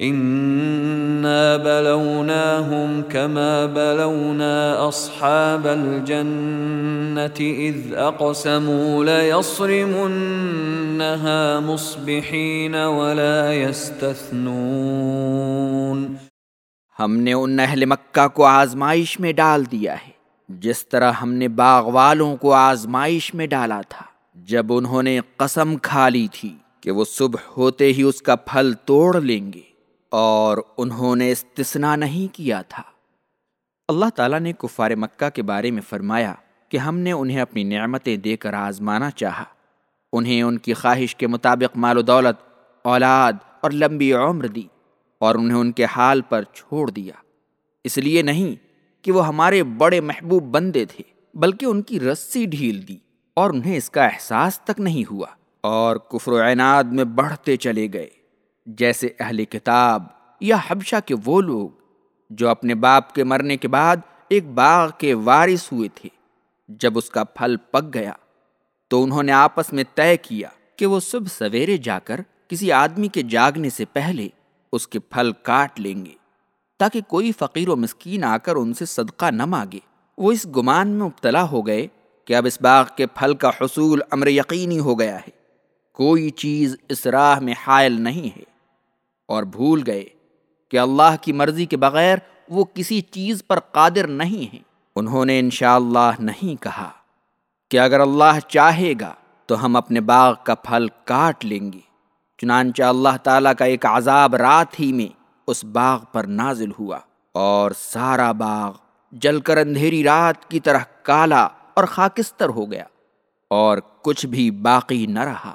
انا بلوناهم كما بلونا اصحاب الجنة اذ اقسموا ليصرمنها مصبحين ولا يستثنون ہم نے ان اہل مکہ کو آزمائش میں ڈال دیا ہے، جس طرح ہم نے باغ والوں کو آزمائش میں ڈالا تھا۔ جب انہوں نے قسم کھا لی تھی کہ وہ صبح ہوتے ہی اس کا پھل توڑ لیں گے۔ اور انہوں نے استثنا نہیں کیا تھا۔ اللہ تعالیٰ نے کفار مکہ کے بارے میں فرمایا کہ ہم نے انہیں اپنی نعمتیں دے کر آزمانا چاہا۔ انہیں ان کی خواہش کے مطابق مال و دولت، اولاد اور لمبی عمر دی اور انہیں ان کے حال پر چھوڑ دیا۔ اس لیے نہیں کہ وہ ہمارے بڑے محبوب بندے تھے، بلکہ ان کی رسی ڈھیل دی اور انہیں اس کا احساس تک نہیں ہوا اور کفر و عناد میں بڑھتے چلے گئے۔ جیسے اہل کتاب یا حبشہ کے وہ لوگ جو اپنے باپ کے مرنے کے بعد ایک باغ کے وارث ہوئے تھے۔ جب اس کا پھل پک گیا تو انہوں نے آپس میں طے کیا کہ وہ صبح سویرے جا کر کسی آدمی کے جاگنے سے پہلے اس کے پھل کاٹ لیں گے تاکہ کوئی فقیر و مسکین آ کر ان سے صدقہ نہ مانگے۔ وہ اس گمان میں مبتلا ہو گئے کہ اب اس باغ کے پھل کا حصول امر یقینی ہو گیا ہے۔ کوئی چیز اس راہ میں حائل نہیں ہے۔ اور بھول گئے کہ اللہ کی مرضی کے بغیر وہ کسی چیز پر قادر نہیں ہیں۔ انہوں نے انشاءاللہ اللہ نہیں کہا کہ اگر اللہ چاہے گا تو ہم اپنے باغ کا پھل کاٹ لیں گے۔ چنانچہ اللہ تعالیٰ کا ایک عذاب رات ہی میں اس باغ پر نازل ہوا اور سارا باغ جل کر اندھیری رات کی طرح کالا اور خاکستر ہو گیا اور کچھ بھی باقی نہ رہا۔